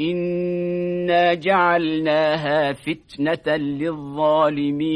إنا جعلناها فتنة للظالمين